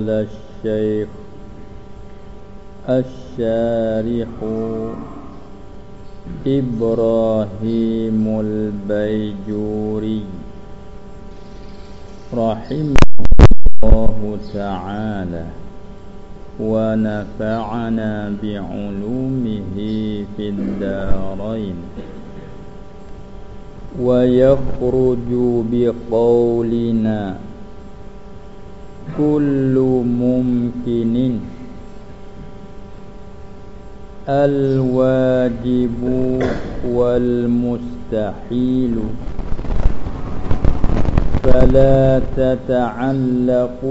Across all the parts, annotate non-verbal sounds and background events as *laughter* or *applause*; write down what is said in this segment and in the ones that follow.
قال الشيخ الشارح إبراهيم البيجوري رحمه الله تعالى ونفعنا بعلومه في الدارين. ويخرج بقولنا كل ممكن الواجب والمستحيل فلا تتعلق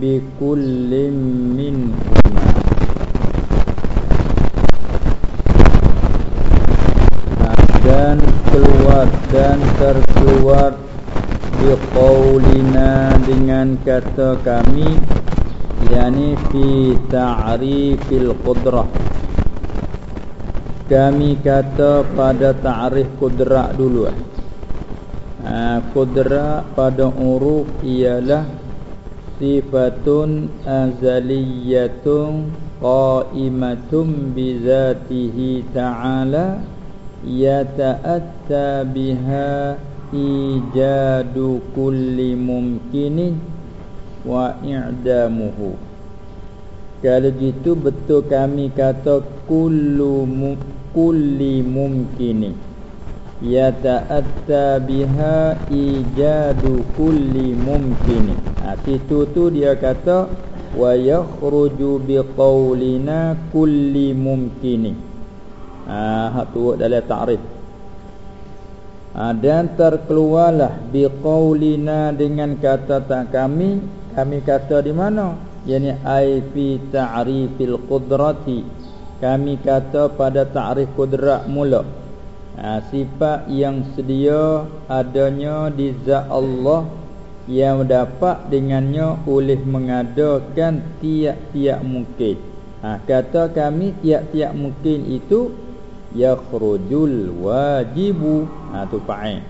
بكل منهما dan keluar dan terkeluar biqaulina dengan kata kami yakni fi ta'rifil qudrah. Kami kata pada ta'rif qudrah dulu ha, qudrah pada uruf ialah sifatun azaliyatun qa'imatun bi zatihi ta'ala yata'atta biha ijadu kulli mumkinin wa i'damuhu. Kalau gitu betul kami kata kullu mu, kulli mumkinin. Yata'atta biha ijadu kulli mumkin ha, itu tu dia kata wa yakhruju biqaulina kulli mumkin ah ha, tu dalam ta'rif ha, dan terkeluarlah biqaulina dengan kata tak kami. Kami kata di mana? Yakni ai fi ta'rifil qudrati. Kami kata pada ta'rif qudrat mula. Ha, Sifat yang sedia adanya di zat Allah Yang dapat dengannya oleh mengadakan tiap-tiap mungkin. Ha, Kata kami tiap-tiap mungkin itu Yakhrujul wajibu. Ha, tu fa'in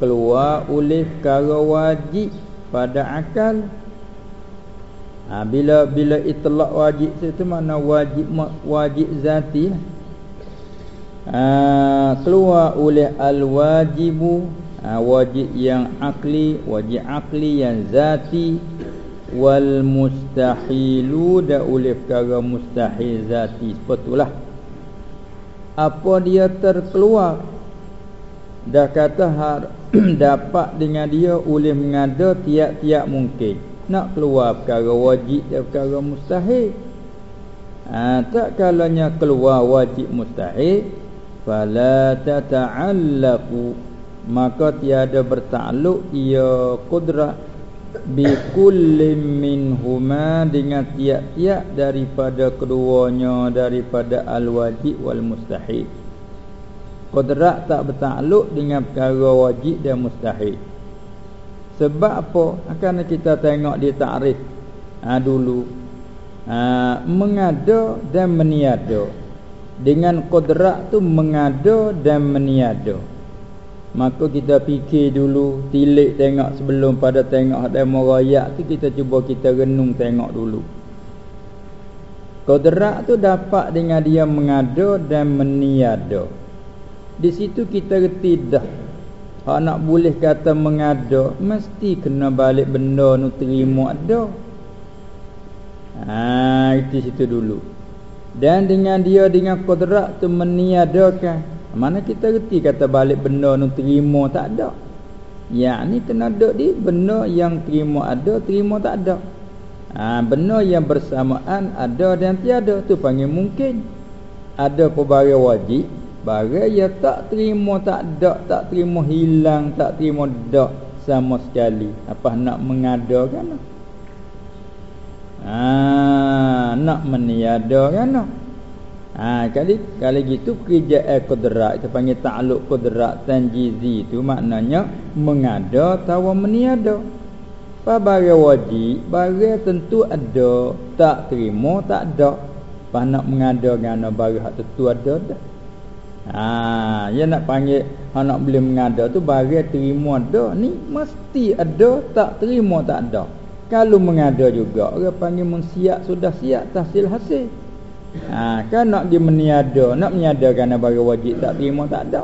Keluar oleh perkara wajib pada akal. Ha, Bila bila itlak wajib itu mana wajib wajib zati lah. Ha, keluar oleh al-wajibu. Ha, wajib yang akli wajib akli yang zati. Wal mustahilu da oleh perkara mustahil zati. Sepatulah apa dia terkeluar? Dah kata har, *clears throat* dapat dengan dia oleh mengada tiap-tiap mungkin. Nak keluar perkara wajib dan perkara mustahil. Ha, tak kalanya keluar wajib mustahil fala tata'allaqu maka tiada bertakluk ia qudrat bi kullin minhuma dengan tiap-tiap daripada keduanya daripada al-wajib wal mustahil qudrat tak bertakluk dengan perkara wajib dan mustahil sebab apa? Akan kita tengok di takrif. Ha, dulu. Ha, mengada dan meniada. Dengan kodrak tu mengada dan meniada maka kita fikir dulu tilik tengok sebelum pada tengok demo rakyat tu kita cuba kita renung tengok dulu. Kodrak tu dapat dengan dia mengada dan meniada. Di situ kita reti dah. Hak nak boleh kata mengada Mesti kena balik benda nu terima ada. Haa itu situ dulu. Dan dengan dia dengan kodrak tu meniadakan Mana kita reti kata balik benda nu terima tak ada? Yang ni kena ada di benda yang terima ada terima tak ada. Ha, Benda yang bersamaan ada dan tiada tu panggil mungkin. Ada pelbagai wajib Bagai yang tak terima tak ada Tak terima hilang tak terima dak sama sekali. Apa nak mengadakan? Ha, nak meniada kan ha, kali kali gitu kerja qudrat kita panggil takluk qudrat tanjizi itu maknanya mengada atau meniada. Apa wajib bagi tentu ada tak terima tak ada. Apa nak mengada dengan bagi hak tentu ada dah. Ha ya nak panggil hak nak boleh mengada tu bagi terima ada ni mesti ada tak terima tak ada. Kalau mengada juga Orang panggil mensiap Sudah siap tahsil hasil ha, Kan nak dia meniada Nak meniada kerana bagi wajib Tak terima tak ada.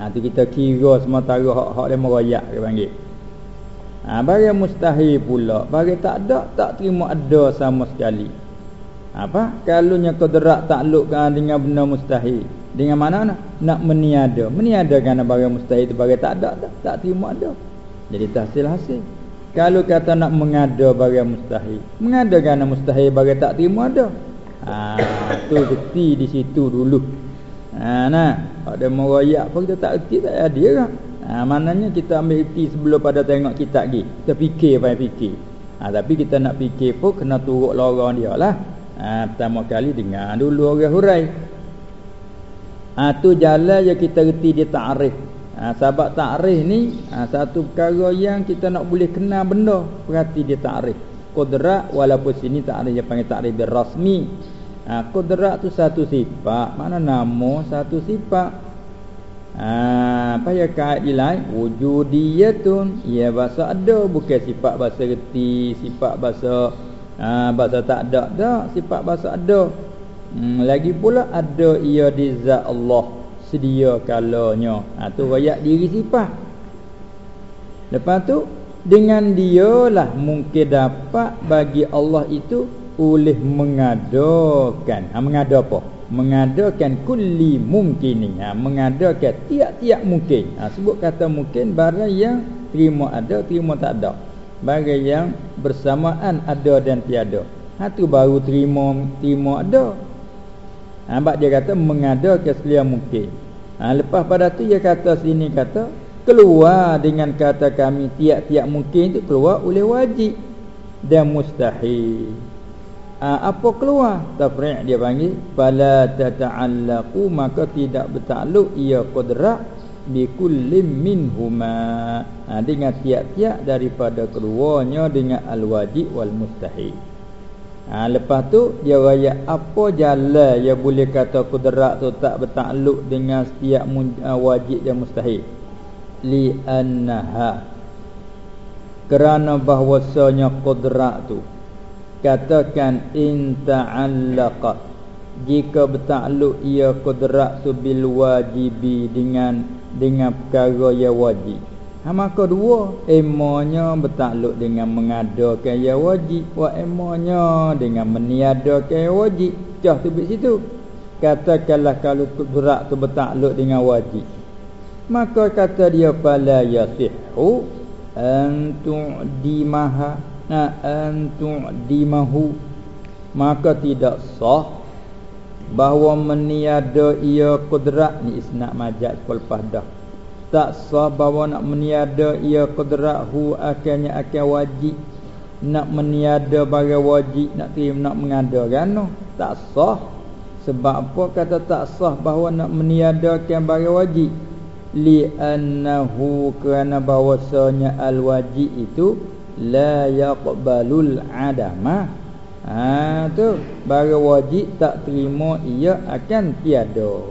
Ha, tu kita kira sementara Hak-hak dia merayak Dia panggil. Ha, Bagi mustahil pula Bagi tak ada Tak terima ada sama sekali. Apa? Kalau nya kodrat taklukkan dengan benda mustahil. Dengan mana nak? Nak meniada. Meniada kerana barang mustahil itu barang tak ada tak, tak terima ada. Jadi tahsil hasil. Kalau kata nak mengada barang mustahil. Mengada kerana mustahil barang tak terima ada ha tu bukti di situ dulu. Ha nah. Ada merayak pun kita tak erti tak ada kan ha maknanya kita ambil erti sebelum pada tengok kitab lagi. Kita fikir pai fikir. Ha tapi kita nak fikir pun kena turut lorong dia lah. Ha, pertama kali dengar dulu orang hurai. Ha, tu jalan yang kita reti dia ta'rif. Ha, sebab ta'rif ni ha, satu perkara yang kita nak boleh kenal benda. Perhati dia ta'rif. Kudrat walaupun sini ta'rif dia panggil ta'rif dia rasmi ha, kudrat tu satu sifat mana nama satu sifat. Ha, apa ya kait lain? Wujudiyatun. Ya bahasa ada bukan sifat bahasa reti sifat bahasa ha, Bahasa tak ada. Tak Sifat bahasa ada. Hmm, Lagi pula ada ia di zat Allah Sedia kalanya. Ha, tu rakyat diri sifat. Lepas tu Dengan dia lah mungkin dapat Bagi Allah itu Oleh mengadakan ha, Mengada apa? Mengadakan kulli mungkin ha, Mengadakan tiap-tiap mungkin ha, Sebut kata mungkin Barang yang terima ada Terima tak ada Bagi yang bersamaan ada dan tiada. Ha tu baru terima terima ada. Ha sebab dia kata mengada keselia mungkin. Ha lepas pada tu dia kata sini kata keluar dengan kata kami tiap-tiap mungkin itu keluar oleh wajib dan mustahil. Ha, apa keluar? Tafri' dia panggil fala tata'allaqu maka tidak bertakluk ia qudrat bikullim minhuma ha, dengan tiap-tiap daripada keduanya dengan al-wajib wal mustahil ha, lepas tu dia raya apa jalan yang boleh kata kudrat tu tak bertakluk dengan setiap wajib dan mustahil. Li annaha. Kerana bahwasanya kudrat tu katakan in ta'allaqat jika bertakluk ia kudrat tu bil wajibi dengan dengan perkara yang wajib. Ha maka dua, emanya bertakluk dengan mengadakan yang wajib, wa emanya dengan meniadakan yang wajib. Cah tu di situ. Katakanlah kalau berat tu bertakluk dengan wajib. Maka kata dia fala yasihu antu dimaha na antu dimahu maka tidak sah bahawa meniada ia kudrat ni isnad majaz lepas dah tak sah bahawa nak meniada ia kudrat hu akhirnya akan wajib. Nak meniada bagi wajib nak terima nak mengada kan? Tak sah. Sebab apa kata tak sah bahawa nak meniadakan bagi wajib? Li annahu kerana bahwasanya al wajib itu la yaqbalul adama Ha tu barang wajib tak terima ia akan tiada.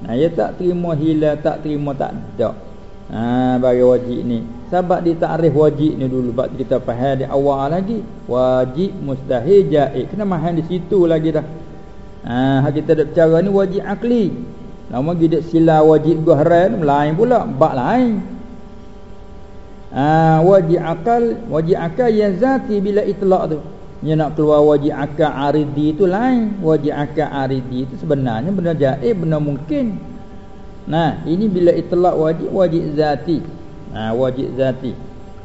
Nah ia tak terima hilang tak terima tak ada. Ha barang wajib ni. Sebab dia takrif wajib ni dulu sebab kita faham di awal lagi. Wajib mustahil jaiz. Kena mahal di situ lagi dah. Ha kita dak cara ni wajib akli. Nama gidak sila wajib gahran lain pula, bab lain. Ha wajib akal, wajib akal yang zati bila itlaq tu. Dia nak keluar wajib akal aridi itu lain. Wajib akal aridi itu sebenarnya benda jaib, benda mungkin. Nah, ini bila itlak wajib, wajib zati. Nah, wajib zati.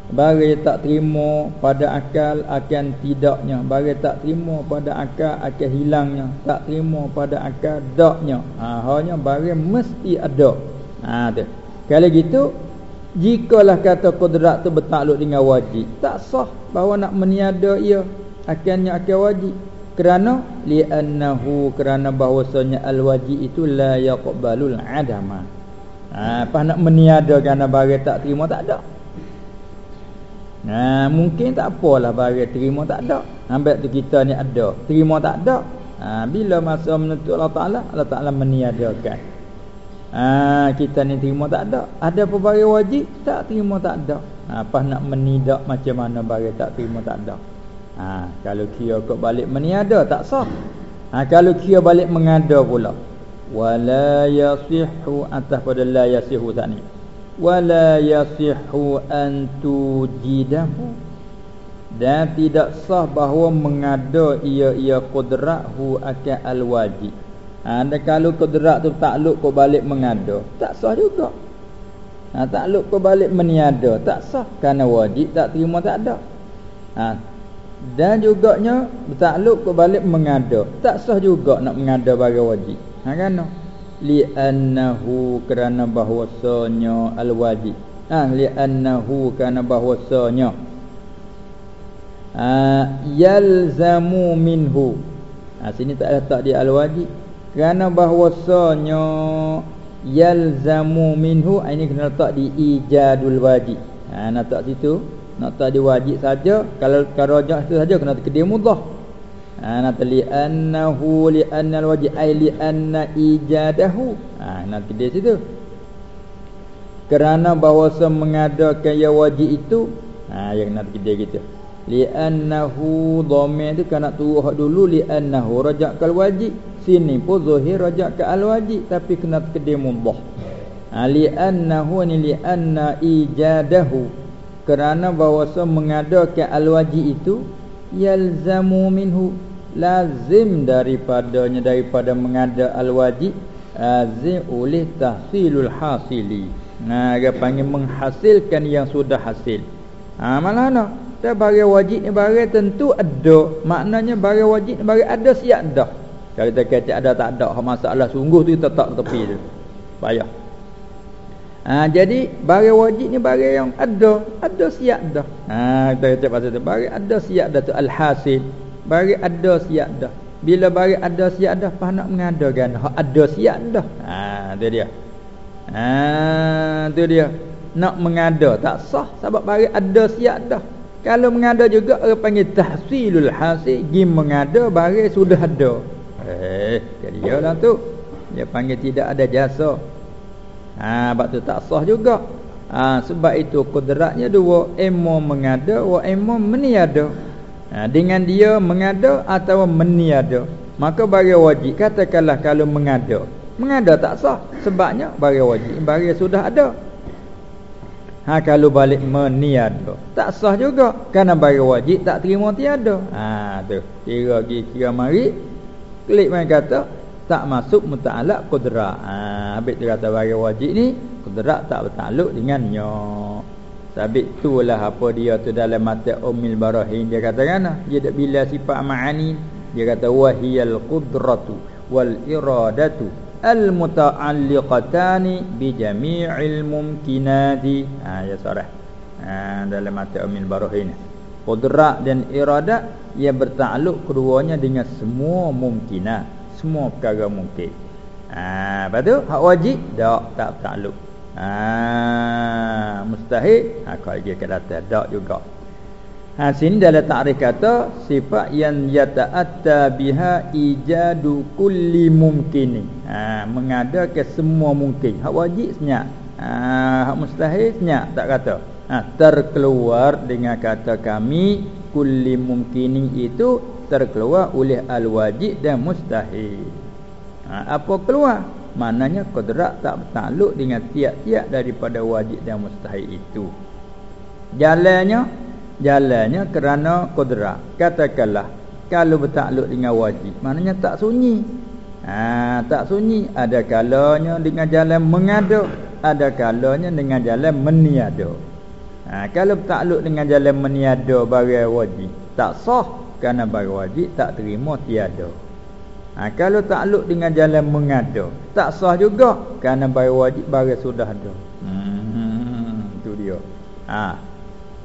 Bagi tak terima pada akal akan tidaknya. Bagi tak terima pada akal akan hilangnya. Tak terima pada akal daknya. Ha, Hanya bagi mesti ada. Ha, tu. Kalau gitu Jikalah kata kudrat tu bertakluk dengan wajib Tak sah bahawa nak meniada ia. Akannya akan wajib. Kerana li'annahu kerana bahwasanya al-wajib itu la yaqbalul adama. Ha apa nak meniadakan barang tak terima tak ada. Ha mungkin tak apalah barang terima tak ada. Ambil tu kita ni ada terima tak ada. Ha bila masa menentu Allah Taala Allah Taala meniadakan ha kita ni terima tak ada. Ada apa barang wajib? Tak terima tak ada. Ha, Apa nak menidak macam mana barang tak terima tak ada. Ha, Kalau kira kau balik meniada tak sah. Ha, Kalau kira balik mengada pula. Wala yasihu atas pada la yasihu tak ni. Wala yasihu antujidahu dan tidak sah bahawa mengada ia-ia hu akan al-wajib. Ha, dan kalau kudrat tu takluk kau balik mengada, tak sah juga. Ha, takluk kau balik meniada, tak sah. Kerana wajib tak terima tak ada. Ha, dan juga nya takluk kau balik mengada, tak sah juga nak mengada bagi wajib. Ha, kan? Li'annahu kerana bahwasanya al-wajib. Ha, li'annahu kerana bahwasanya Ah, yalzamu minhu ha, sini tak letak di al-wajib kerana bahwasanya yalzamu minhu ah, ini kena letak di ijadul wajib. Ha, nak letak situ? Nak letak di wajib saja kalau karajah itu saja kena kedim mudah ha, nak li annahu li annal wajib ay li anna ijadahu. Ha, nak kedim situ. Kerana bahwasanya mengadakan yang wajib itu ha, yang nak kedim gitu li'annahu dhamir tu kena turun dulu li'annahu rajak kal wajib sini pun zahir rajak ke al wajib tapi kena kedim mudhah. Ha, li'annahu ni li'anna ijadahu. Kerana bahawasa mengadakan al wajib itu yalzamu minhu lazim daripadanya daripada mengada al wajib azim oleh tahsilul hasili. Nah dia panggil menghasilkan yang sudah hasil. Ha mana nak barang wajib ni barang tentu ada. Maknanya barang wajib ni barang ada siap dah kalau kita kata ada tak ada. Masalah. Sungguh tu tetap tepi tu. Payah. Ha, jadi barang wajib ni barang yang ada. Ada siap dah. Ha, kita kata pasal tu. Barang ada siap dah tu. Alhasil barang ada siap dah. Bila barang ada siap dah apa nak mengadakan. Ada siap dah. Ha, tu dia. Ha, tu dia. Nak mengada. Tak sah sebab barang ada siap dah. Kalau mengada juga orang panggil tahsilul hasil Gim mengada barang sudah ada Eh jadi dia lah tu. Dia panggil tidak ada jasa. Ha, Sebab tu tak sah juga. Ha, Sebab itu kudratnya dua Emo mengada Wa emo meniada. Ha, Dengan dia mengada Atau meniada. Maka barang wajib Katakanlah kalau mengada. Mengada tak sah. Sebabnya barang wajib Barang sudah ada. Ha kalau balik meniada. Tak sah juga. Kerana bagi wajib tak terima tiada. Ha tu. Kira kira mari klik main kata tak masuk muta'alaq qudrat. Ha habis dia kata bagi wajib ni qudrat tak bertakluk dengannya. Sabit itulah apa dia tu dalam mata Ummul Barahin dia kata kan dia tak bila sifat ma'ani dia kata wahiyal qudratu wal iradatu al-muta'alliqatani bi jami'il mumkinati ha ya sarah ha dalam mata Amin Barohin qudrat dan iradat ia bertakluk keduanya dengan semua mumkinat semua perkara mungkin ha betul hak wajib tak tak bertakluk ha mustahil ha kalau dia kata tak juga Ha sini dalam takrif kata sifat yang yata'atta biha ijadu kulli mumkin. Ha mengadakan semua mungkin. Hak wajib senyap. Ha hak mustahil senyap tak kata. Ha terkeluar dengan kata kami kulli mumkin itu terkeluar oleh al wajib dan mustahil. Ha apa keluar? Maknanya kodrak tak bertakluk dengan tiap-tiap daripada wajib dan mustahil itu. Jalannya jalannya kerana kudrat katakanlah kalau bertakluk dengan wajib maknanya tak sunyi ha, tak sunyi ada kalanya dengan jalan mengada ada kalanya dengan jalan meniada ha, kalau bertakluk dengan jalan meniada bagi wajib tak sah kerana bagi wajib tak terima tiada. Ha, kalau takluk dengan jalan mengada tak sah juga kerana bagi wajib bagi sudah ada. Hmm, itu dia. Ha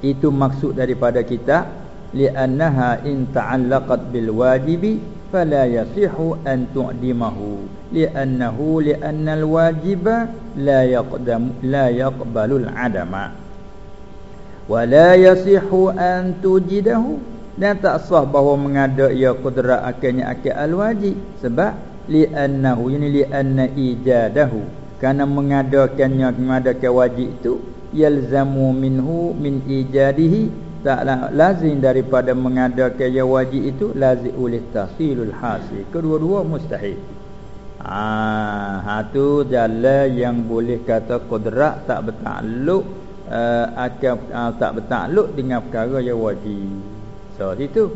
itu maksud daripada kita li'annaha in ta'allaqat bil wajibi fala yasihu an tu'dimahu. Li'annahu li'anna al wajiba la yaqdam la yaqbalu al adama wa la yasihu an tujidahu. Dan tak sah bahawa mengada ia kudrat akhirnya akhir al wajib sebab li'annahu ini li'anna ijadahu. Kerana mengadakannya mengadakan wajib itu yalzamu minhu min ijadihi. Tak lazim daripada mengadakan yang wajib itu lazim oleh tahsilul hasil. Kedua-dua mustahil. Ah ha tu jalan yang boleh kata qudrat tak bertakluk uh, akan uh, tak bertakluk dengan perkara yang wajib. So itu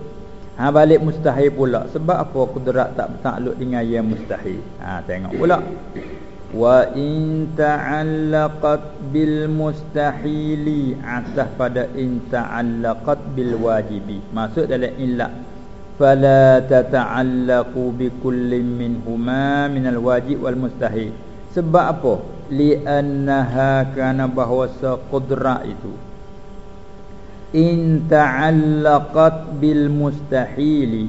ha balik mustahil pula. Sebab apa qudrat tak bertakluk dengan yang mustahil? Ha tengok pula. Wa in ta'allaqat bil mustahili atah pada in ta'allaqat bil wajibi. Maksud dalam illah fala tata'allaqu bi kullin minhuma min al wajib wal mustahil. Sebab apa li annaha kana bahwa qudra itu in ta'allaqat bil mustahili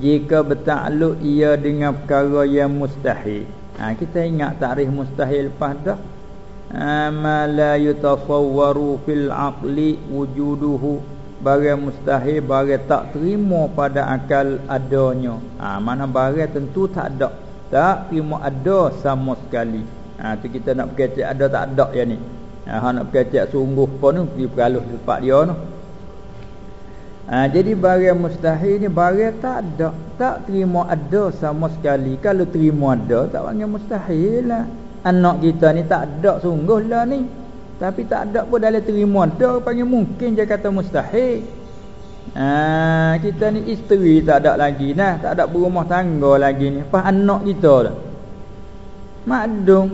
jika bertakluk ia dengan perkara yang mustahil ha, kita ingat takrif mustahil ha, ma la yutasawwaru fil aqli wujuduhu barang mustahil barang tak terima pada akal adanya. ha, mana barang tentu tak ada. Tak terima ada sama sekali ha, tu kita nak berkecek ada tak ada ya ni. Ha, nak berkecek sungguh pun pergi pergaluh tempat dia tu. Ha, jadi barang mustahil ni barang tak ada Tak terima ada sama sekali. Kalau terima ada tak panggil mustahil lah. Anak kita ni tak ada sungguh lah ni. Tapi tak ada pun dalam terima ada Panggil mungkin je kata mustahil. Ha, Kita ni isteri tak ada lagi nah. Tak ada berumah tangga lagi ni. Pas anak kita lah Makdum.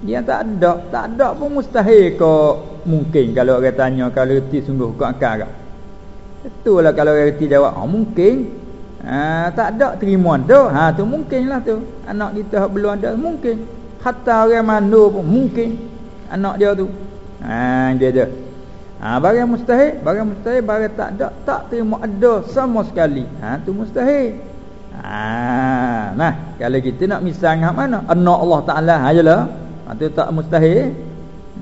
Dia tak ada Tak ada pun mustahil kok. Mungkin kalau orang tanya Kalau reti sungguh kau akal Itulah kalau orang reti jawab oh, Mungkin. Ha, Tak ada terima tu. Ha, tu mungkin lah tu. Anak kita belum ada mungkin. Hatta orang mana pun mungkin. Anak dia tu. Ha, Dia dia ha, Barang mustahil Barang mustahil Barang tak ada Tak terima ada sama sekali. Ha, tu mustahil ha, Nah Kalau kita nak misal dengan mana? Anak Allah Ta'ala Hajalah ha, Itu tak mustahil.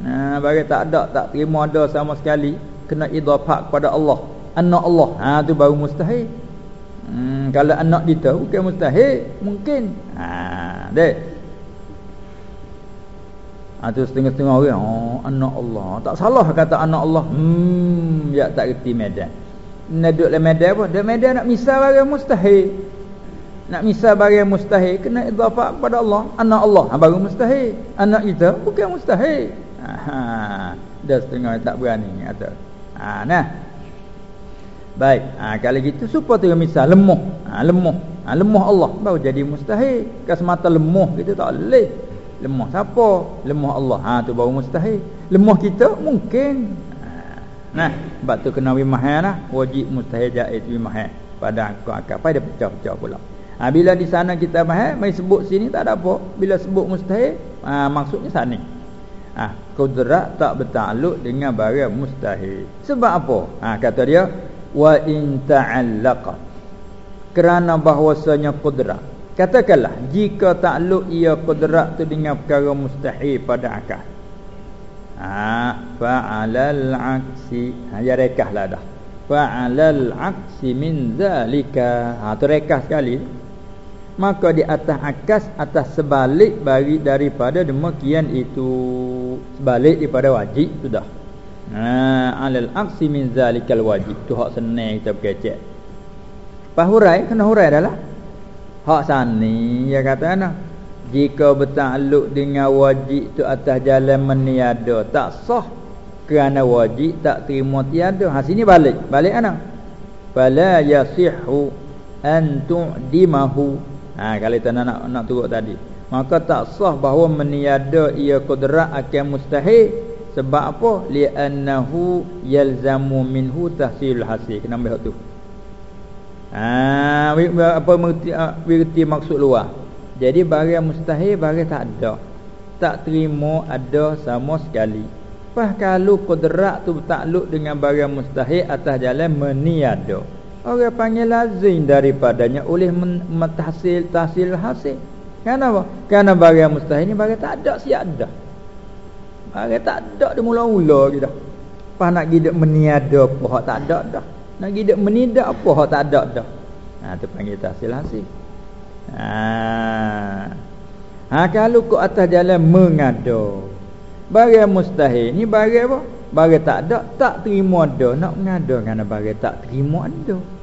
Ha, Barang tak ada Tak terima ada sama sekali Kena idhafak kepada Allah. Anak Allah ha tu baru mustahil. Hmm, kalau anak kita bukan mustahil mungkin. Ha dek. Ha tu setengah-setengah orang oh anak Allah. Tak salah kata anak Allah. Hmm ya tak reti medan. Nak duduk dalam medan apa? Dalam medan nak misal barang mustahil nak misal barang mustahil kena idhafah kepada Allah anak Allah ha, baru mustahil anak kita bukan mustahil ha dah setengah tak berani kata ha nah Baik, ha, kalau gitu supaya tu misal lemah. Ha, lemah. Ha, lemah Allah baru jadi mustahil. Kan semata lemah kita tak boleh. Lemah siapa? Lemah Allah. Ha tu baru mustahil. Lemah kita mungkin. Ha, nah, sebab tu kena wimah lah. Wajib mustahil jaiz wimah pada aku akal. Pada pecah-pecah pula. Ha, bila di sana kita mahal, mai sebut sini tak ada apa. Bila sebut mustahil, ha, maksudnya sana. Ha, kudrat tak bertakluk dengan barang mustahil. Sebab apa? Ha, kata dia, wa in ta'allaqa kerana bahwasanya qudrat katakanlah jika takluk ia qudrat tu dengan perkara mustahil pada akal ha fa'alal aksi ha rekahlah dah fa'alal aksi min zalika ha tu rekah sekali maka di atas akas atas sebalik bagi daripada demikian itu sebalik daripada wajib sudah Ha alal aqsi min zalikal wajib tu hak senang kita berkecek. Pas hurai kena hurai dah lah. Hak sani dia kata ana. Jika bertakluk dengan wajib tu atas jalan meniada tak sah kerana wajib tak terima tiada. Ha sini balik. Balik ana. Fala yasihu an tu'dimahu. Ha kalau kita nak nak turut tadi. Maka tak sah bahawa meniada ia kudrat akan mustahil sebab apa? Li'annahu yalzamu minhu tahsilul hasil. Kena ambil tu. Ha, apa mengerti, mengerti maksud luar. Jadi barang mustahil, barang tak ada. Tak terima ada sama sekali. Pas kalau kudrat tu bertakluk dengan barang mustahil atas jalan meniada. Orang panggil lazim daripadanya oleh mentahsil tahsil hasil. Kenapa? Kerana barang mustahil ni barang tak ada siap dah. Orang tak ada dia mula-mula gitu. Pas nak gidak meniada apa hak tak ada dah. Nak gidak menidak apa hak tak ada dah. Ha tu panggil tahsil hasil. Ha. Ha kalau kau atas jalan mengada. Barang mustahil ni barang apa? Barang tak ada, tak terima ada. Nak mengada kerana barang tak terima ada.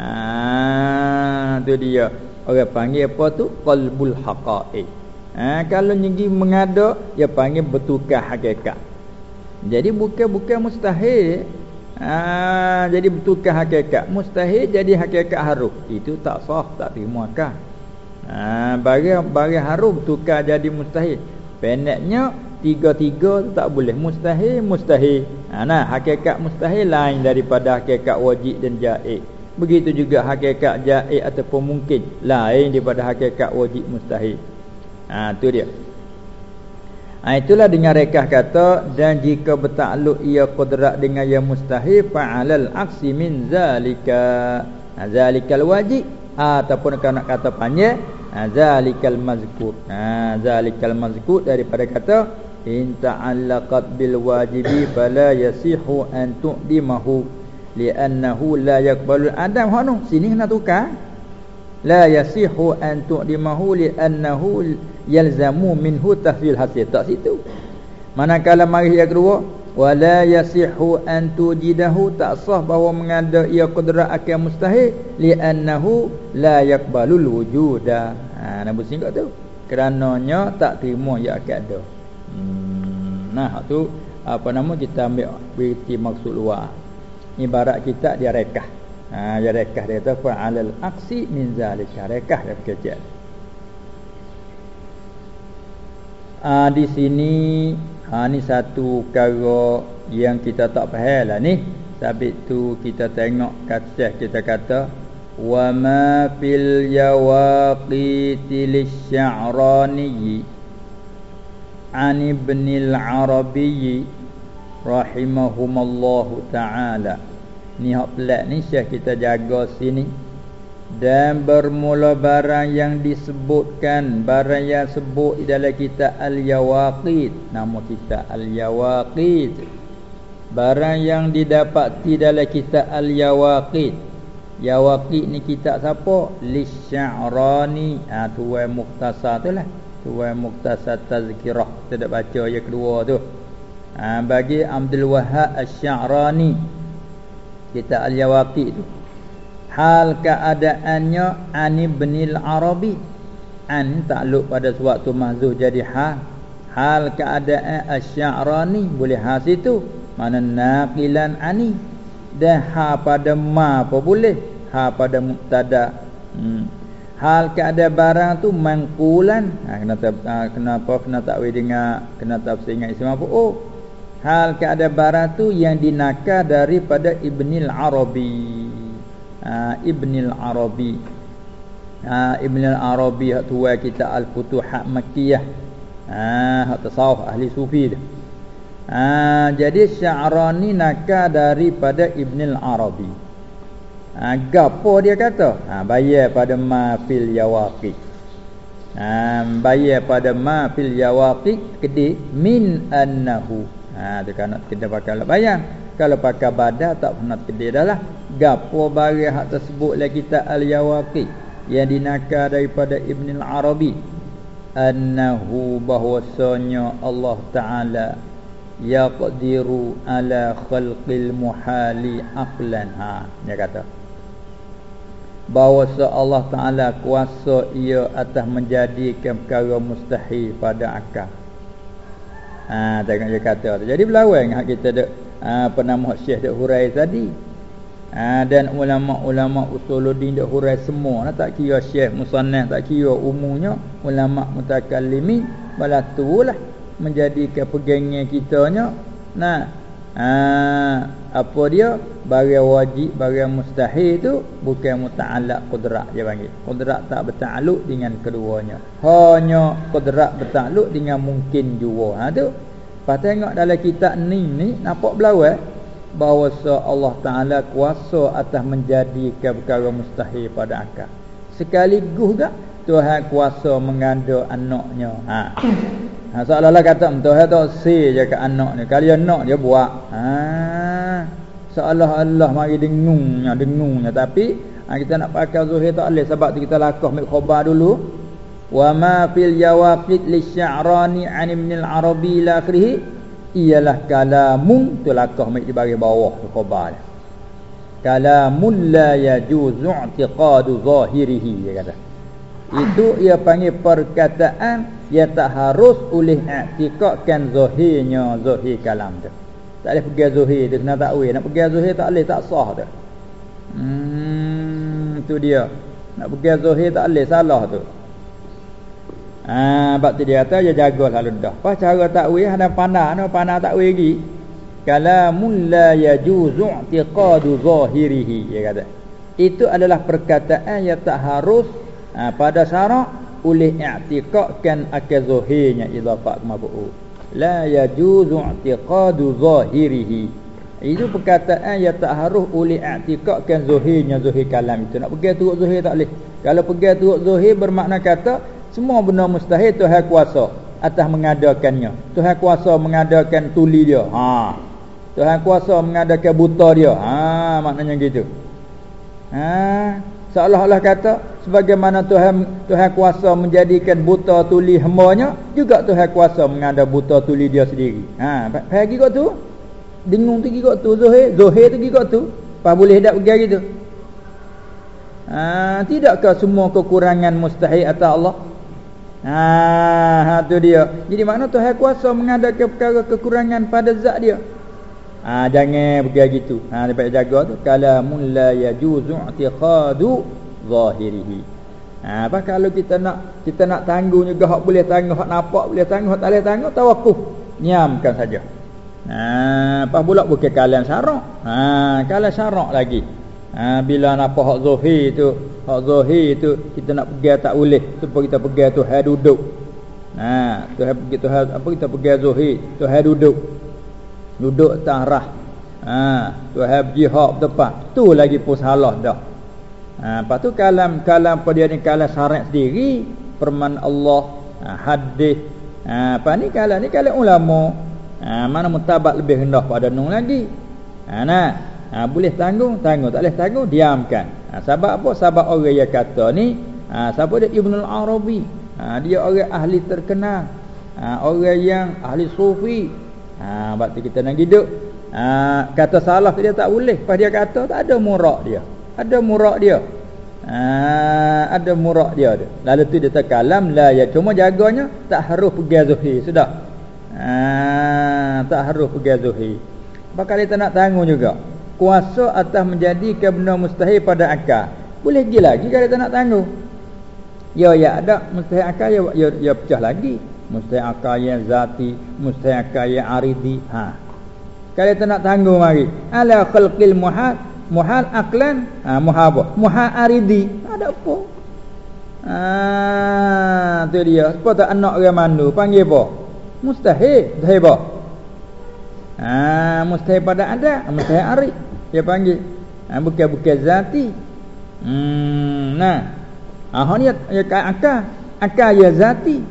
Ha, tu dia. Orang panggil apa tu? Qalbul haqa'iq. Ha, kalau nyegi mengada, dia panggil bertukar hakikat. Jadi bukan-bukan mustahil. Ha, jadi bertukar hakikat. Mustahil jadi hakikat harum. Itu tak sah, tak terima kah? Ha, barang harum tukar jadi mustahil. Pendeknya tiga-tiga tak boleh mustahil mustahil ha, nah hakikat mustahil lain daripada hakikat wajib dan jaiz begitu juga hakikat jaiz ataupun mungkin lain daripada hakikat wajib mustahil. Ha tu dia. Ha, itulah dengan rekah kata dan jika bertakluk ia qudrat dengan yang mustahil fa'alal aksi min zalika. Ha, zalikal wajib ataupun kalau nak kata panjang ha, zalikal mazkur. Ha, zalikal mazkur daripada kata in ta'allaqat bil wajibi fala yasihu an tu'dimahu li'annahu la yaqbalu adam hanu sini kena tukar. La yasihu an tu'dimahu li'annahu yalzamu minhu tahfil hasil. Tak situ. Manakala mari yang kedua wala yasihu an tujidahu tak sah bahawa mengada ia qudrat akan mustahil li'annahu la yaqbalu wujuda. Ha nak pusing kat tu. Kerananya tak terima ia akan ada Hmm, nah tu apa nama kita ambil beriti maksud luar ibarat kita dia rekah. Ha dia rekah dia tu pun alal aksi min zalika rekah dia kecil. Ha, di sini ha ni satu perkara yang kita tak faham lah ni. Sabit tu kita tengok kata kita kata wa ma fil yawaqitil sya'rani an ibnil arabiyyi rahimahumallahu taala. Ni hak pelat ni syah kita jaga sini. Dan bermula barang yang disebutkan barang yang sebut dalam kita al-yawaqid nama kita al-yawaqid barang yang didapati dalam kita al-yawaqid yawaqid ni kita siapa? Lisy'rani ha, Tuan Muqtasar tu lah. Tuan Muqtasar tazkirah. Kita dah baca yang kedua tu ha, Bagi Abdul Wahab Asy'arani Kita Al-Yawaqi tu. Hal keadaannya Ani Ibnil Arabi An takluk pada suatu mahzuh jadi hal Hal keadaan Asy'arani Boleh hal situ. Mana naqilan Ani. Dan ha pada ma apa boleh Ha pada muktada hmm. Hal keadaan barang tu mangkulan. Ha, kenapa ha, kenapa kena takwil dengan kena tafsir dengan isim apa oh hal keadaan barang tu yang dinakar daripada Ibnil Arabi. Ha, Ibnil Arabi. Ha, Ibnil Arabi hak tua kita Al-Futuhat Makkiyah. Ha, hak tasawuf ahli sufi dah ha, jadi Sya'rani nakar daripada Ibnil Arabi. Ha, Gapo dia kata? Ha, Bayar pada ma fil yawaqi ha, Bayar pada ma fil yawaqi Kedi Min annahu ha, Dia kan nak kita pakai lah bayang Kalau pakai badar tak pernah kedi dah lah. Gapo barang hak tersebut lah kita al-yawaqi? Yang dinakar daripada Ibn al-Arabi. Annahu bahwasanya Allah Ta'ala Yaqdiru ala khalqil muhali aqlan. Ha, Dia kata. Bahawa Allah Ta'ala kuasa ia atas menjadikan perkara mustahil pada akal ha, tengok dia kata tu. jadi berlawan hak kita dek ha, apa nama Syekh dek hurai tadi ha, dan ulama-ulama usuluddin dek hurai semua nah, tak kira Syekh musannah tak kira umumnya ulama mutakallimi malah tu lah menjadikan pegangnya kitanya nah ha, apa dia? Barang wajib barang mustahil tu bukan muta'allaq qudrat dia panggil. Qudrat tak bertakluk dengan keduanya. Hanya qudrat bertakluk dengan mungkin jua ha tu. Pas tengok dalam kitab ni ni nampak belawai bahawa Allah Taala kuasa atas menjadikan perkara mustahil pada akal. Sekaligus gak Tuhan kuasa menganda anaknya. Ha Ha seolah-olah kata Tuhan tak si je ke anak ni. Kali anak dia buat. Ha seolah-olah mari dengungnya, dengungnya tapi ha, kita nak pakai zuhir tak boleh sebab tu kita lakah ambil khabar dulu. wa ma fil jawaqit lisya'rani 'an ibn al-arabi ila akhirih ialah kalamun tu lakah mai di bahagian bawah tu khabar kalamun la yajuzu i'tiqadu zahirihi dia kata itu ia panggil perkataan yang tak harus oleh i'tiqadkan zahirnya zahir kalam tu tak boleh pergi zahir dia kena takwil nak pergi zahir tak boleh tak sah tu hmm tu dia nak pergi zahir tak boleh salah tu Ah, bab tu dia kata dia jaga selalu dah. Apa cara takwil ada pandai, ada pandai takwil lagi. Kalamun la yajuzu i'tiqadu zahirihi dia kata. Itu adalah perkataan yang tak harus ha, pada syarak oleh i'tiqadkan akal zahirnya idafah mabu'u. La yajuzu i'tiqadu zahirihi. Itu perkataan yang tak harus oleh i'tiqadkan zahirnya zahir kalam itu. Nak pergi turut zahir tak boleh. Kalau pergi turut zahir bermakna kata semua benda mustahil Tuhan kuasa atas mengadakannya. Tuhan kuasa mengadakan tuli dia. Ha. Tuhan kuasa mengadakan buta dia. Ha, maknanya gitu. Ha, seolah-olah kata sebagaimana Tuhan Tuhan kuasa menjadikan buta tuli hamba juga Tuhan kuasa mengada buta tuli dia sendiri. Ha, pergi kau tu. Dengung tu kau tu Zuhair, Zuhair tu kau tu. Apa boleh dak pergi gitu? Ha, tidakkah semua kekurangan mustahil atas Allah? Ha, ha tu dia. Jadi makna Tuhan kuasa mengadakan perkara kekurangan pada zat dia. Ha jangan pergi gitu. Ha dapat jaga tu kalamun la yajuzu i'tiqadu zahirihi. Ha apa kalau kita nak kita nak tangguh juga hak boleh tangguh hak nampak boleh tangguh tak boleh tangguh tawakuf. Niamkan saja. Ha apa pula bukan kalian syarak. Ha kalau syarak lagi. Ha bila nak apa hak zahir tu Hak zahir tu kita nak pergi tak boleh. Supaya kita pergi tu hai duduk. Ha, tu hai pergi tu hai apa kita pergi zahir, tu hai duduk. Duduk tarah. Ha, tu hai pergi hak tepat. Tu lagi pun salah dah. Ha, lepas tu kalam kalam pada ni kalam syarat sendiri, perman Allah, ha, hadis. Ha, apa ni kalam ni kalam ulama. Ha, mana mutabak lebih rendah pada nung lagi. Ha, nah. Ha, boleh tanggung, tanggung. Tak boleh tanggung, diamkan. Ha, sebab apa? Sebab orang yang kata ni ha, Siapa dia? Ibn al-Arabi ha, Dia orang ahli terkenal ha, Orang yang ahli sufi ha, Sebab tu kita nak hidup ha, Kata salah dia tak boleh Lepas dia kata tak ada murak dia Ada murak dia ha, Ada murak dia tu. Lalu tu dia terkalam lah ya Cuma jaganya tak harus pergi zuhir Sudah ha, Tak harus pergi zuhir Bakal kita nak tanggung juga kuasa atas menjadikan benda mustahil pada akal. Boleh pergi lagi kalau tak nak tangguh. Ya ya ada mustahil akal ya ya, ya pecah lagi. Mustahil akal yang zati, mustahil akal yang aridi. Ha. Kalau tak nak tangguh mari. Ala khalqil muhal, muhal aklan, ha muhal Muhal aridi. Ada apa? Ah, tu dia. Apa tak anak orang mandu panggil apa? Mustahil, mustahil apa? Ah, mustahil pada ada, mustahil arid dia panggil ha, bukan-bukan zati hmm nah ah ni ya akal akal ya zati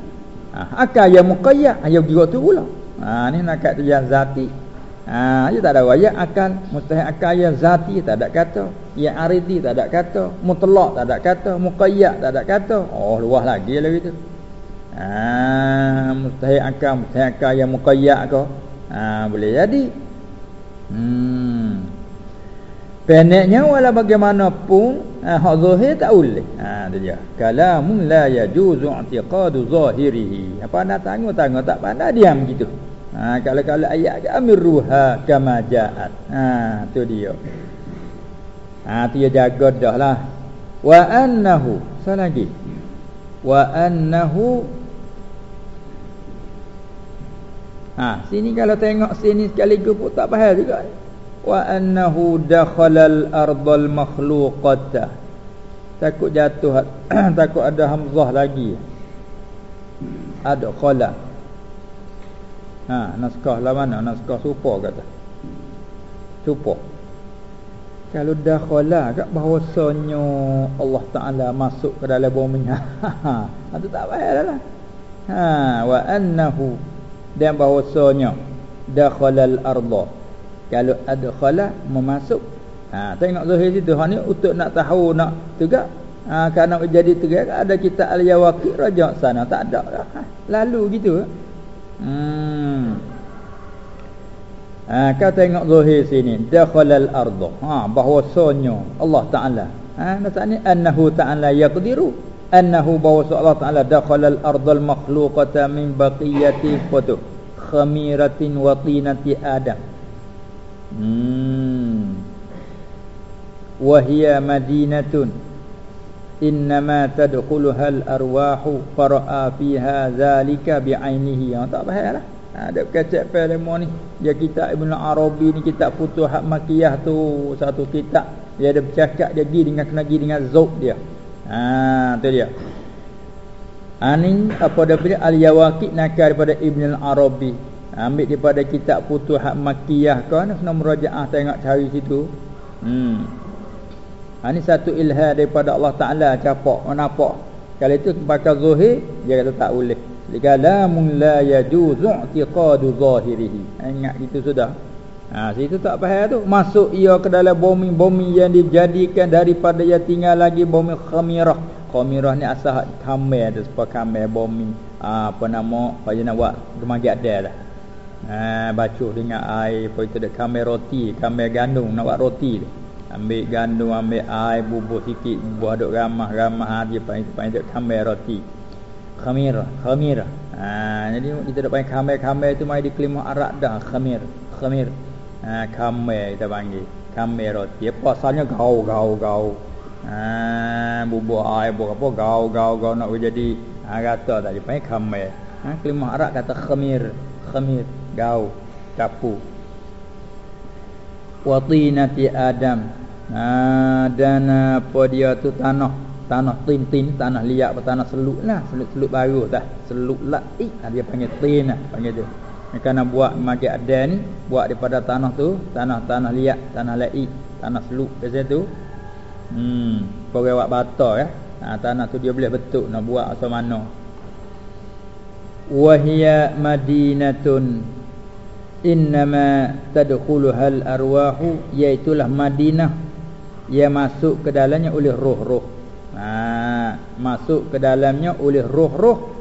ha, akal ya muqayyad ayo juga tu pula ha ni nak kat yang zati. Ha tak ada wayah akal mustahil akal ya zati tak ada kata. Ya aridi tak ada kata. Mutlak tak ada kata. Muqayyad tak ada kata. Oh luah lagi lah gitu ha mustahil akal mustahil akal yang muqayyad ke ha boleh jadi. Hmm Pendeknya wala bagaimanapun ha, hak zahir tak boleh. Ha tu dia. Kalamun la yajuzu i'tiqadu zahirihi. Apa nak tangguh tangguh tak pandai diam gitu. Ha kalau kalau ayat ke amiruha kama ja'at. Ha tu dia. Ha tu dia jaga dah lah. Wa annahu salah lagi. Wa annahu Ha sini kalau tengok sini sekaligus pun tak faham juga wa annahu dakhalal ardal makhluqata takut jatuh *clears throat* takut ada hamzah lagi. Ada khala ha naskah lah mana? Naskah supa kata. Supa kalau dakhala kat bahawasanya Allah Taala masuk ke dalam bumi ha itu tak payah lah. Ha wa annahu. Dan bahawasanya dakhalal ardal kalau ada khala memasuk ha tengok zahir situ ha ni untuk nak tahu nak juga Ha, kerana jadi terang ada kita al-yawaqi raja sana tak ada lah. Ha, lalu gitu. Hmm. Ha, kau tengok zahir sini dakhalal ardu. Ha bahwasanya Allah Taala. Ha maksudnya annahu ta'ala yaqdiru annahu bahwasanya Allah Taala dakhalal ardal makhluqata min baqiyati khamiratin wa tinati adam. Hmm. Wahia madinatun. Innama tadkhuluha al-arwahu fara'a fiha zalika bi'ainihi. Yang tak faham lah. Ada kecek pelemo ni. Dia kitab Ibn Arabi ni kitab Futuhat Makiyah tu. Satu kitab. Dia ada bercakap dia pergi dengan kena pergi dengan zauq dia. Ha tu dia. Ani ha, apa dia punya? al-Yawaqi nakal daripada Ibn Arabi ambil daripada kitab Futuhat Makiyah kan kena merajaah tengok cari situ hmm Ha, ini satu ilha daripada Allah Ta'ala capak, menapak. Kalau itu pakai zuhir, dia kata tak boleh. Likalamun la yajuzu i'tiqadu zahirihi. Ingat itu sudah. Ha, situ tak faham tu. Masuk ia ke dalam bumi-bumi yang dijadikan daripada yang tinggal lagi bumi khamirah. Khamirah ni asal kamel tu. Sebab kamel bumi. Ha, apa nama, apa nak buat. Gemagi ada lah. Ha, bacuh dengan air. Apa itu ada kamel roti. Kamel gandum nak buat roti tu ambil gandum ambil air bubur sikit buah duk ramah-ramah ha, dia panggil panggil duk khamir roti. Khamir khamir. Ha jadi kita dak panggil khamir tu mai di kelimah arab dah khamir khamir. Ha khamir kita panggil khamir roti. Apa asalnya? Gau gau gau. Ha bubur air bubur apa? Gau gau gau nak jadi ha kata tak dipanggil khamir. Ha kelimah arab kata khamir khamir gau capu. Wa tinati adam. Ha, dan apa dia tu? Tanah. Tanah tin-tin tanah liat atau tanah seluk lah. Seluk-seluk baru dah. Seluk lai ha, dia panggil tin lah panggil dia. Kerana buat magi ada ni buat daripada tanah tu. Tanah-tanah liat tanah lai tanah seluk. Biasa tu. Hmm kau buat bata ya. Ha, tanah tu dia boleh betul nak buat asal mana. Wahia madinatun innama tadkhuluha al-arwahu yaitulah Madinah. Yang masuk ke dalamnya oleh roh-roh. Ha masuk ke dalamnya oleh roh-roh.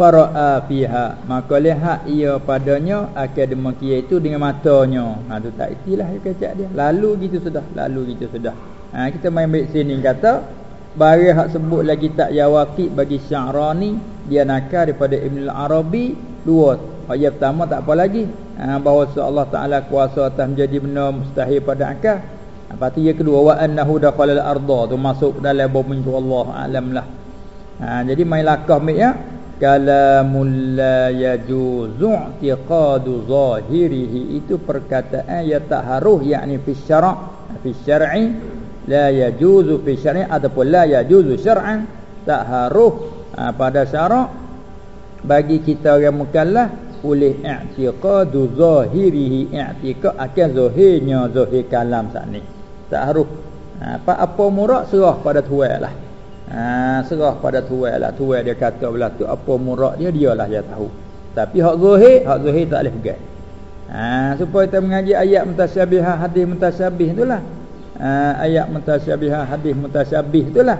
Fara'a fiha. Maka lihat ia padanya akan demikian itu dengan matanya. Ha tu tak itilah kecak dia. Lalu gitu sudah lalu gitu sudah. Ha kita main baik sini. Kata bagi hak sebut lagi tak yawaqi bagi sya'rani dia nakal daripada Ibn Arabi dua. Ayat pertama tak apa lagi ha, bahawa Allah Taala kuasa atas menjadi benda mustahil pada akal. Apa tu yang kedua wa annahu dakhala al-ardha tu masuk dalam bumi tu Allah alam lah. Ha, jadi mai lakah mik ya. Kalamul la yajuzu i'tiqadu zahirihi. Itu perkataan ya tak harus yakni fi syara' fi syar'i. La yajuzu fi syar'i ataupun la yajuzu syar'an. Tak harus ha, pada syarak bagi kita orang mukallaf oleh i'tiqadu zahirihi i'tiqad akan zahirnya zahir kalam saat ni. Tak harus. Ha, apa apa murak serah pada tuai lah. Ha, serah pada tuai lah. Tuai dia kata belah tu apa murak dia dialah dia tahu. Tapi hak zahir hak zahir tak boleh pegang. Ha, supaya kita mengaji ayat mutasyabihah hadis mutasyabih itulah ha, ayat mutasyabihah hadis mutasyabih itulah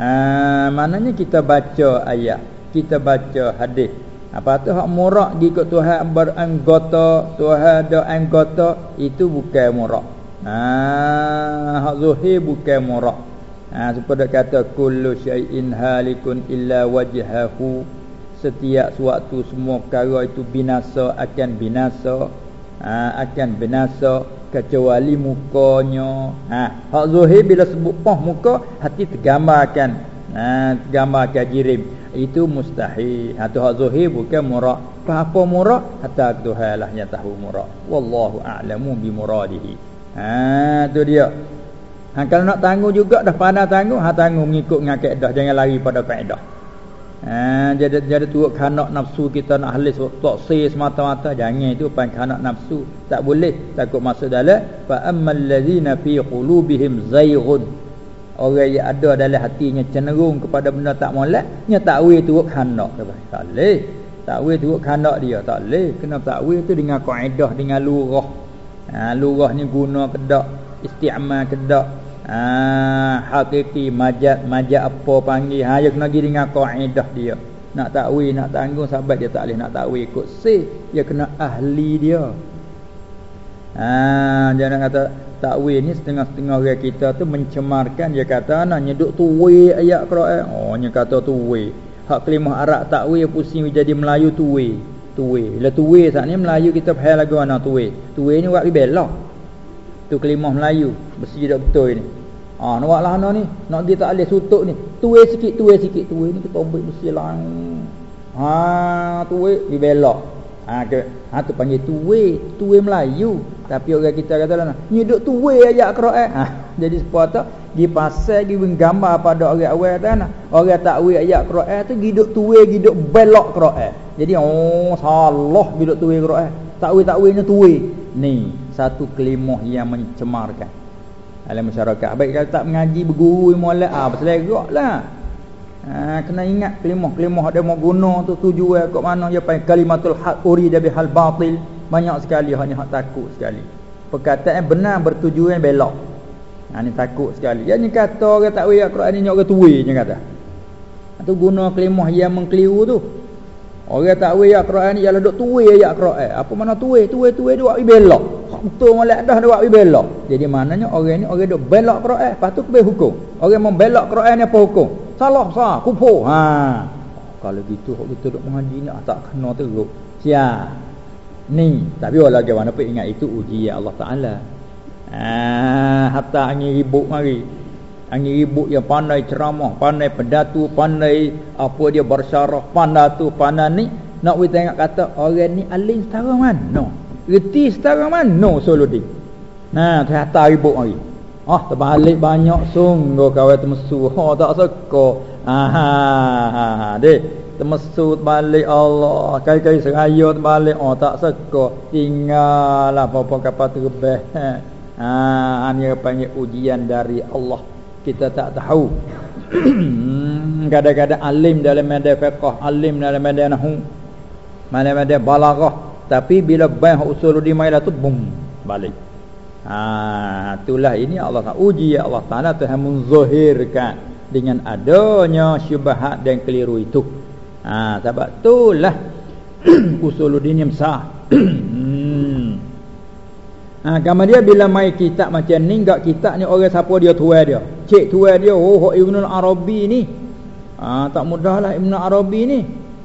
ha, maknanya kita baca ayat kita baca hadis apa tu hak murak di ikut Tuhan beranggota, Tuhan ada anggota itu bukan murak. Ha hak zuhir bukan murak. Ha supaya kata kullu syai'in halikun illa wajhahu. Setiap suatu semua perkara itu binasa akan binasa. Ha akan binasa kecuali mukanya. Ha hak zuhir bila sebut pah muka hati tergambarkan. Ha tergambarkan jirim itu mustahil. Atau hak zahir bukan murak. Apa murak? Hatta Tuhan lah yang tahu murak. Wallahu a'lamu bi muradihi. Ha tu dia. Ha kalau nak tangguh juga dah pandai tangguh ha tangguh mengikut dengan kaedah. Jangan lari pada kaedah. Ha jadi jadi turut kanak nafsu kita nak halis tak say semata-mata. Jangan itu pan kanak nafsu. Tak boleh takut masuk dalam. Fa ammal ladzina fi qulubihim zayghun orang yang ada dalam hatinya cenderung kepada benda tak molek nya takwil turut khanak tak boleh. Takwil turut khanak dia tak boleh. Kena takwil tu dengan kaedah dengan lurah. Ha, lurah ni guna kedak isti'mal kedak. Ah hakiki majat majat apa panggil ha dia kena gini dengan kaidah dia. Nak takwil nak tanggung sahabat dia tak boleh nak takwil ikut. Si dia kena ahli dia. Ah jangan kata takwil ni setengah-setengah orang kita tu mencemarkan dia kata nak nyeduk tuwe ayat Quran. Oh nya kata tuwe. Hak kelimah Arab takwil pusing jadi Melayu tuwe. Tuwe. Bila tuwe saat ni Melayu kita faham lagu mana tuwe. Tuwe ni buat belok. Tu kelimah Melayu Mesti dak betul ni Ha nak buat lah ni Nak pergi tak boleh sutuk ni Tuwe sikit tuwe sikit Tuwe ni kita ambil mesti lah Ha tuwe Di belok Ha, ke, ha tu panggil tuwe Tuwe Melayu. Tapi orang kita kata lah Nyeduk tuwe ayat Quran ha, *laughs* Jadi sebab tu Di pasal Di gambar pada orang awal kan Orang tak takwil ayat Quran tu Giduk tuwe Giduk belok Quran Jadi oh salah Giduk tuwe Quran Takwil-takwilnya tuwe Ni satu kelimah yang mencemarkan. Dalam masyarakat. Baik kalau tak mengaji berguru mualaf ah berselegaklah ha kena ingat kelimah-kelimah dia mau guna tu tujuan kat mana dia panggil kalimatul haq urida bihal batil. Banyak sekali hanya hak takut sekali. Perkataan benar bertujuan belok. Ha ni takut sekali. Yang ni kata orang tak wayah Quran ni orang tuwe je kata. Tu guna kelimah yang mengkeliru tu. Orang tak wayah Quran ni ialah duk tuwe ayat Quran apa mana tuwe tuwe tuwe dia buat belok. Betul molek dah dia buat belok. Jadi maknanya orang ni orang duk belok Quran, lepas tu hukum. Orang membelok Quran ni apa hukum? Salah sah, kufur. Ha. Kalau gitu kok kita duk mengaji ni ah, tak kena teruk. Sia. Ni, tapi wala lagi mana pun ingat itu ujian Allah Taala. Ah, hatta angin ribut mari. Angin ribut yang pandai ceramah, pandai pedatu, pandai apa dia bersyarah, pandai tu, pandai ni. Nak kita tengok kata orang ni alim setara mana? No. Reti setara mana Soluddin Nah, ternyata ribut lagi oh, terbalik banyak sungguh kawan temesu. Ha, oh, tak suka. Aha, ha, ha, dek. Temesu terbalik Allah. Kali-kali seraya terbalik. Oh, tak suka. Tinggallah apa-apa kapal terbeh. Ha, ini panggil ujian dari Allah. Kita tak tahu. Kadang-kadang alim dalam media fiqh, alim dalam media nahu. Mana-mana balaghah. Tapi bila bain usul di mailah tu bum balik. Ha itulah ini Allah Taala uji ya Allah Taala Tuhan menzahirkan dengan adanya syubhat dan keliru itu. Ha sebab itulah *clears throat* usuluddin yang sah. *clears throat* hmm. Ha gambar dia bila mai kitab macam ni enggak kitab ni orang siapa dia tuai dia. Cik tuai dia oh Ibnu Arabi ni. Ha tak mudahlah Ibnu Arabi ni.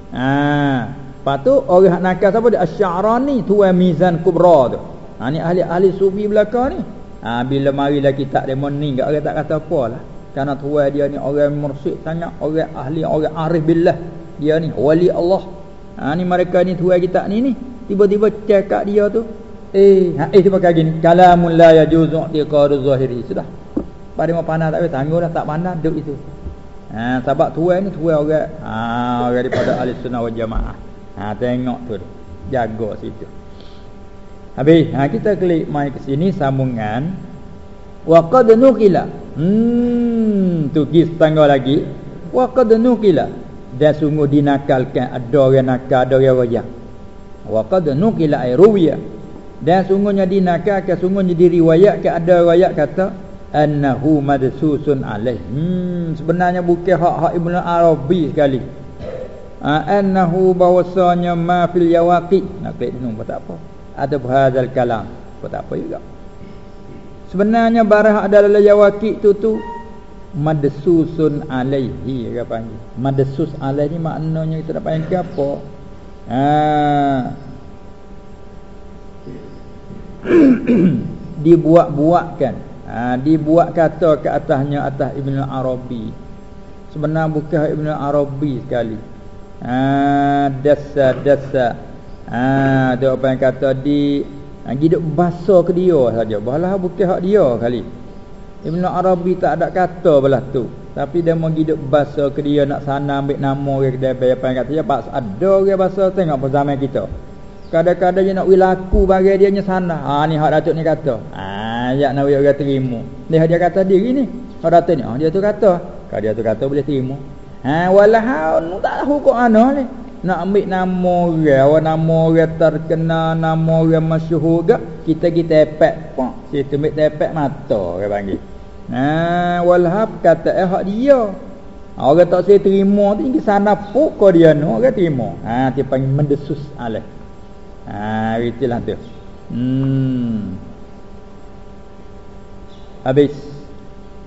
Ha Lepas tu orang nakal siapa dia Asy'arani tuan mizan kubra tu. Ha ni ahli-ahli sufi belaka ni. Ha bila marilah kitab dia meninggal orang tak kata apalah. Karena tuan dia ni orang mursyid sangat, orang ahli, orang arif billah. Dia ni wali Allah. Ha ni mereka ni tuan kitab ni ni. Tiba-tiba cakap dia tu Eh, ha, eh tiba kaki ni Kalamun la yajuzu tiqadu zahiri Sudah Pada mau panah tak tangguh dah Tak pandang duduk itu ha, Sebab tuan ni tuan orang ha, Orang daripada ahli sunnah wal jamaah Ha tengok tu. Jaga situ. Habis ha kita klik mai ke sini sambungan wa qad nuqila. Hmm tu kis tangga lagi. Wa qad nuqila. Dan sungguh dinakalkan ada orang nakal ada orang rojak. Wa qad nuqila ay ruwiya. Dan sungguhnya dinakalkan sungguhnya diriwayatkan ada riwayat kata annahu madsusun alaih. Hmm sebenarnya bukan hak-hak Ibnu Arabi sekali annahu bahwasanya ma fil yawaqi nak klik dulu tak apa ada hadzal kalam. Apa tak apa juga. Sebenarnya barah adalah yawaqi tu tu madsusun alaihi apa panggil. Madsus alaihi maknanya kita nak panggil apa? Ha. *coughs* Dibuat-buatkan. Ha, dibuat kata ke atasnya atas Ibn Arabi. Sebenarnya bukan Ibn Arabi sekali. Ha, dasa dasa ha tu apa yang kata di ha, hidup bahasa ke dia saja. Balah bukan hak dia kali. Ibn Arabi tak ada kata belah tu. Tapi dia mau hidup bahasa ke dia nak sana ambil nama dia kedai apa yang kata dia pak ada dia bahasa tengok zaman kita. Kadang-kadang dia nak wilaku bagi dia nya sana. Ha ni hak datuk ni kata. Ha ya nak dia terima. Dia dia kata diri ni. Hak datuk ni ha dia tu kata. Kalau dia tu kata boleh terima. Ha walau nu tak kok ana ni. Nak ambil nama orang, nama orang terkenal, nama orang masyhur gak, kita kita tepek pak. Situ ambil tepek mata orang panggil. Nah, walhab kata eh hak dia. Orang tak saya terima tu ini sana pukul dia no orang terima. Ha dia panggil mendesus alih. Ha itulah tu. Hmm. Habis ha,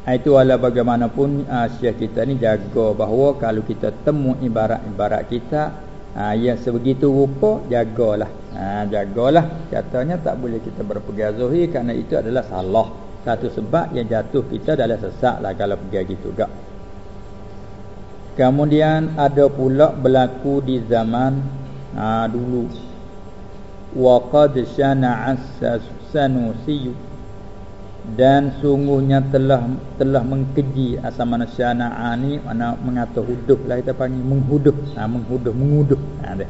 itu wala bagaimanapun uh, syekh kita ni jaga bahawa kalau kita temu ibarat-ibarat kita ha, yang sebegitu rupa jagalah. Ha jagalah. Katanya tak boleh kita berpegang zahir kerana itu adalah salah. Satu sebab yang jatuh kita adalah sesak lah kalau pergi gitu gak. Kemudian ada pula berlaku di zaman ha, dulu. Wa qad syana'a sanusi dan sungguhnya telah telah mengkeji asal mana syana'a ni mana mengatur huduh lah kita panggil menghuduh ha, menghuduh menguduh. Ha, dia.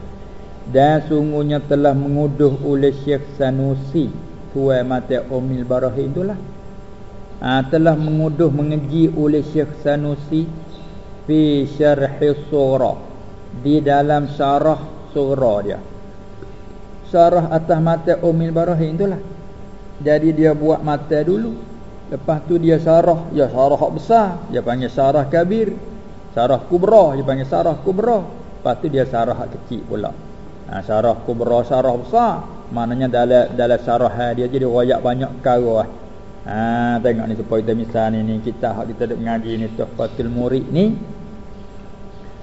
dan sungguhnya telah menguduh oleh Syekh Sanusi tuai mata Umil Barahi itulah ha, telah menguduh mengeji oleh Syekh Sanusi fi syarhi surah di dalam syarah surah dia. Syarah atas mata Umil Barahin itulah jadi dia buat mata dulu. Lepas tu dia syarah ya syarah besar. Dia panggil syarah kabir. Syarah kubra. Dia panggil syarah kubra. Lepas tu dia syarah kecil pula. Ha, syarah kubra syarah besar. Maknanya dalam dalam syarah dia jadi royak banyak perkara Ha tengok ni supaya kita misal ni, ni kita hak kita duk mengaji ni tuhfatul murid ni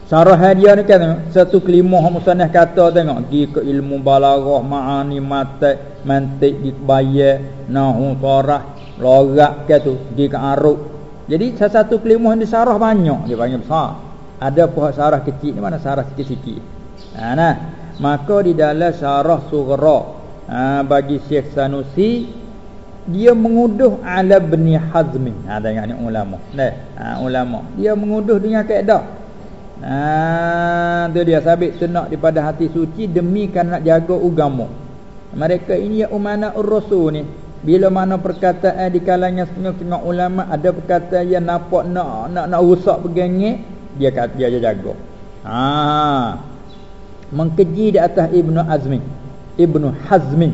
Syarah hadiah ni kan satu kelima musannaf kata tengok gi ke ilmu balaghah ma'ani matak mantik dibayar nahu tarah lorak ke tu di ke aruk. Jadi satu kelima di syarah banyak dia panggil besar. Ada pun syarah kecil ni mana syarah sikit-sikit. Ha nah. Maka di dalam syarah sughra ha, bagi Syekh Sanusi dia menguduh ala bni hazmin. Ha tengok ni ulama. Nah ha, ulama. Dia menguduh dengan kaedah Ha tu dia sabit senak daripada hati suci demi kan nak jaga agama. Mereka ini ya umana ur-rasul ni. Bila mana perkataan di kalangan setengah-setengah ulama ada perkataan yang nampak nak nak nak rusak pegangnya, dia kata dia jaga. Ha. Mengkeji di atas Ibnu Azmi. Ibnu Hazmi.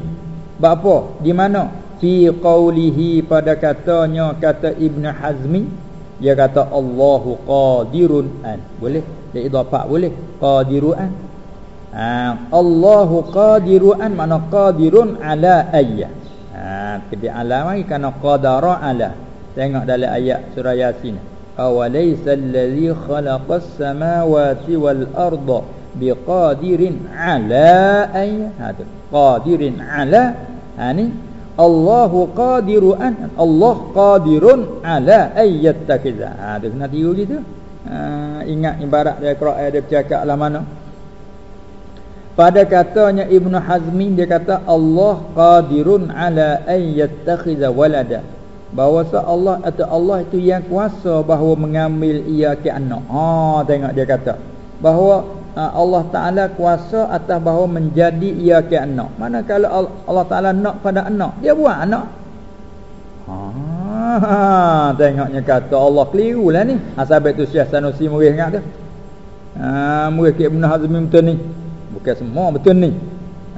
Apa? Di mana? Fi qawlihi pada katanya kata Ibnu Hazmi dia kata Allahu qadirun an. Boleh? Dia idafah boleh? Qadirun ha Allahu qadirun mana qadirun ala ayya ha tapi ala mai kana qadara ala. Tengok dalam ayat surah yasin. Awalaysa allazi khalaqas samawati wal arda biqadirin ala ayya ha qadirin ala ha ni Allahu qadiru an Allah qadirun ala ayyattakiza. Ha tu kena tiru gitu. Ha, ingat ibarat dia Quran dia bercakap lah mana. Pada katanya Ibnu Hazmi dia kata Allah qadirun ala ayyattakiza walada. Bahawa Allah atau Allah itu yang kuasa bahawa mengambil ia ke anak. Ha tengok dia kata. Bahawa Ha, Allah Ta'ala kuasa atas bahawa menjadi ia ke anak. Mana kalau Allah Ta'ala nak pada anak Dia buat anak. Ha, Tengoknya kata Allah keliru lah ni. Ha, Sahabat tu Syekh Sanusi murih ingat tu ha, Murih ke Ibn Hazmi betul ni. Bukan semua betul ni.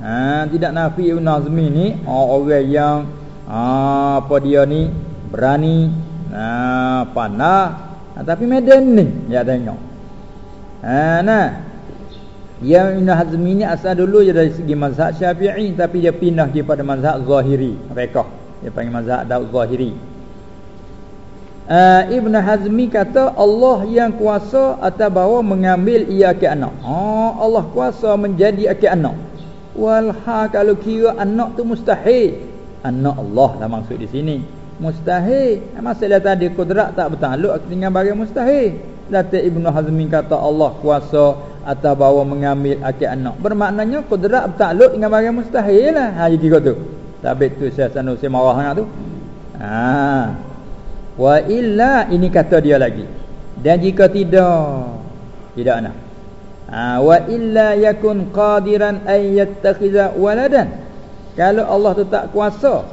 Ha, Tidak nafi Ibn Hazmi ni oh, Orang yang ha, Apa dia ni Berani ha, Panah ha, Tapi medan ni Ya tengok. Ha, Nah yang Ibn Hazmi ni asal dulu je dari segi mazhab syafi'i Tapi dia pindah kepada mazhab zahiri Rekah. Dia panggil mazhab Daud zahiri. Uh, Ibn Hazmi kata Allah yang kuasa atas bahawa mengambil ia ke anak. Oh, Allah kuasa menjadi ke anak. Walha kalau kira anak tu mustahil. Anak Allah lah maksud di sini. Mustahil. Masalah tadi kudrat tak bertakluk dengan bagian mustahil. Datuk Ibn Hazmi kata Allah kuasa atau bawa mengambil akil anak. Bermaknanya kudrat bertakluk dengan barang mustahil lah. Ha jadi kau tu. Sabit tu saya sanu saya marah sangat tu. Ha. Wa illa ini kata dia lagi. Dan jika tidak tidak nak. Ha wa illa yakun qadiran ay yattakhiza waladan. Kalau Allah tu tak kuasa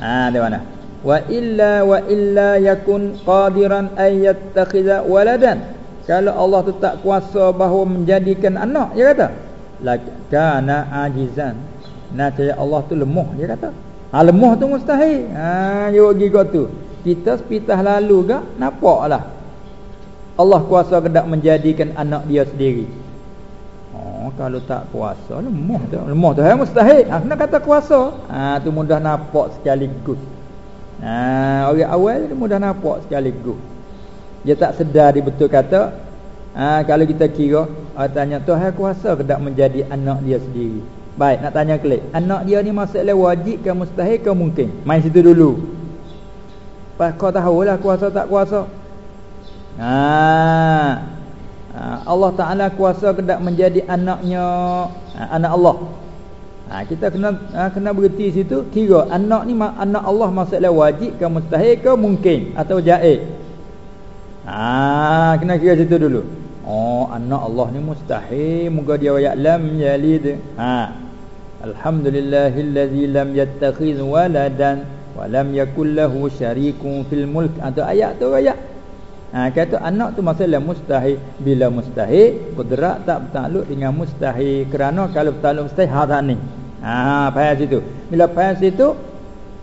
ha di mana? Wa illa wa illa yakun qadiran ay yattakhiza waladan kalau Allah tu tak kuasa bahawa menjadikan anak dia kata lakana ajizan. Nak Allah tu lemah dia kata. Ha lemah tu mustahil. Ha dia pergi kau tu kita sepitah lalu ke nampaklah Allah kuasa kedak menjadikan anak dia sendiri? Oh kalau tak kuasa lemah tu. Lemah tu hai mustahil. Ha, kena kata kuasa. Ha tu mudah nampak sekaligus. Ha orang awal tu mudah nampak sekaligus dia tak sedar di betul kata ha, kalau kita kira ha, tanya Tuhan kuasa kedak menjadi anak dia sendiri Baik, nak tanya klik. Anak dia ni masalah wajib ke mustahil ke mungkin? Main situ dulu. Pas kau tahulah kuasa tak kuasa. Ha. ha. Allah Taala kuasa kedak menjadi anaknya ha, anak Allah. Ha, kita kena ha, kena berhenti situ kira anak ni anak Allah masalah wajib ke mustahil ke mungkin atau jaiz. Ha, kena kira situ dulu. Oh, anak Allah ni mustahil moga dia ayat lam yalid. Ha. Alhamdulillahillazi lam yattakhiz waladan wa lam yakul lahu syarikun fil mulk. Ada ayat tu ayat. Ha, kata anak tu masalah mustahil bila mustahil kudrat tak bertakluk dengan mustahil kerana kalau bertakluk mustahil hadha ni. Ha, faham situ. Bila faham situ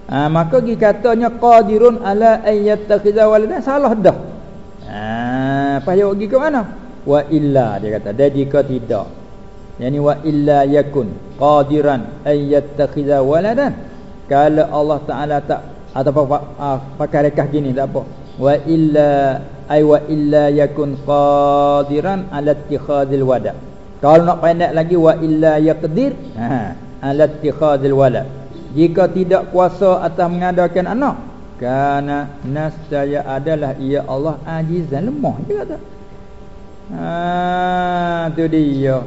ha, maka gi katanya qadirun ala ayyattakhiza waladan salah dah. Payah pergi ke mana? Wa illa dia kata. Dan jika tidak yani wa illa yakun qadiran ay yattakhidha waladan kalau Allah taala tak atau ah, pakai rekah gini tak apa wa illa ay wa illa yakun qadiran ala ittikhadil wada kalau nak pendek lagi wa illa yaqdir ha ala ittikhadil wala jika tidak kuasa atas mengadakan anak kana nasaya adalah ia Allah ajizan lemah dia kata. Ha tu dia.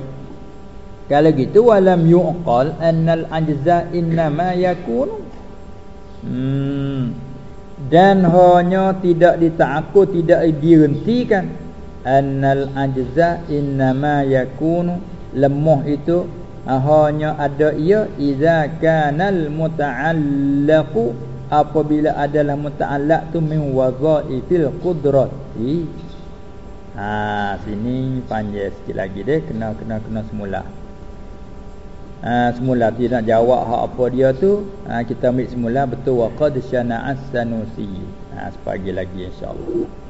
Kalau gitu walam yuqal annal ajza innama yakun hmm. dan hanya tidak ditakut tidak dihentikan. Annal ajza innama yakun lemah itu hanya ada ia iza kanal muta'allaqu apabila adalah muta'allaq tu min wazaifil qudrati. Ha sini panjang sikit lagi deh kena kena kena semula. Ha, semula dia nak jawab hak apa dia tu ha, kita ambil semula. Betul waqad syana'as sanusi. Ha, sepagi lagi insyaallah